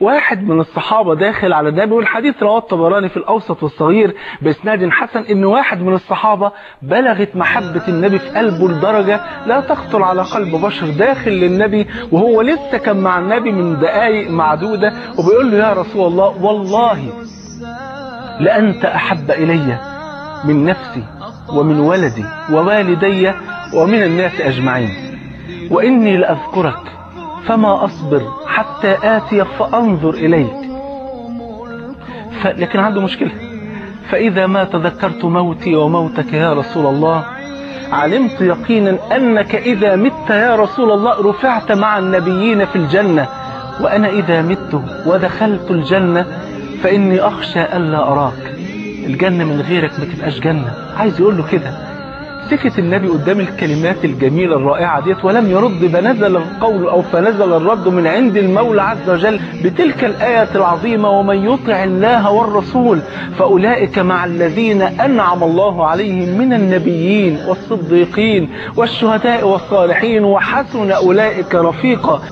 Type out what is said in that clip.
واحد من الصحابة داخل على النبي والحديث رواه الطبراني في الأوسط والصغير بإسناد حسن إن واحد من الصحابة بلغت محبة النبي في قلبه لدرجة لا تخطر على قلب بشر داخل للنبي وهو لسه كان مع النبي من دقايق معدودة وبيقول له يا رسول الله والله لأنت أحب إلي من نفسي ومن ولدي ووالدي ومن الناس أجمعين وإني لأذكرك فما أصبر حتى آتي فأنظر إليك. ف... لكن عنده مشكلة. فإذا ما تذكرت موتي وموتك يا رسول الله علمت يقينا أنك إذا مت يا رسول الله رفعت مع النبيين في الجنة. وأنا إذا مت ودخلت الجنة فإني أخشى ألا أراك. الجنة من غيرك ما تبقاش جنة. عايز يقول له كده. سكت النبي قدام الكلمات الجميلة الرائعة ديت ولم يرد فنزل القول أو فنزل الرد من عند المولى عز وجل بتلك الآية العظيمة ومن يطع الله والرسول فأولئك مع الذين أنعم الله عليهم من النبيين والصديقين والشهداء والصالحين وحسن أولئك رفيقا.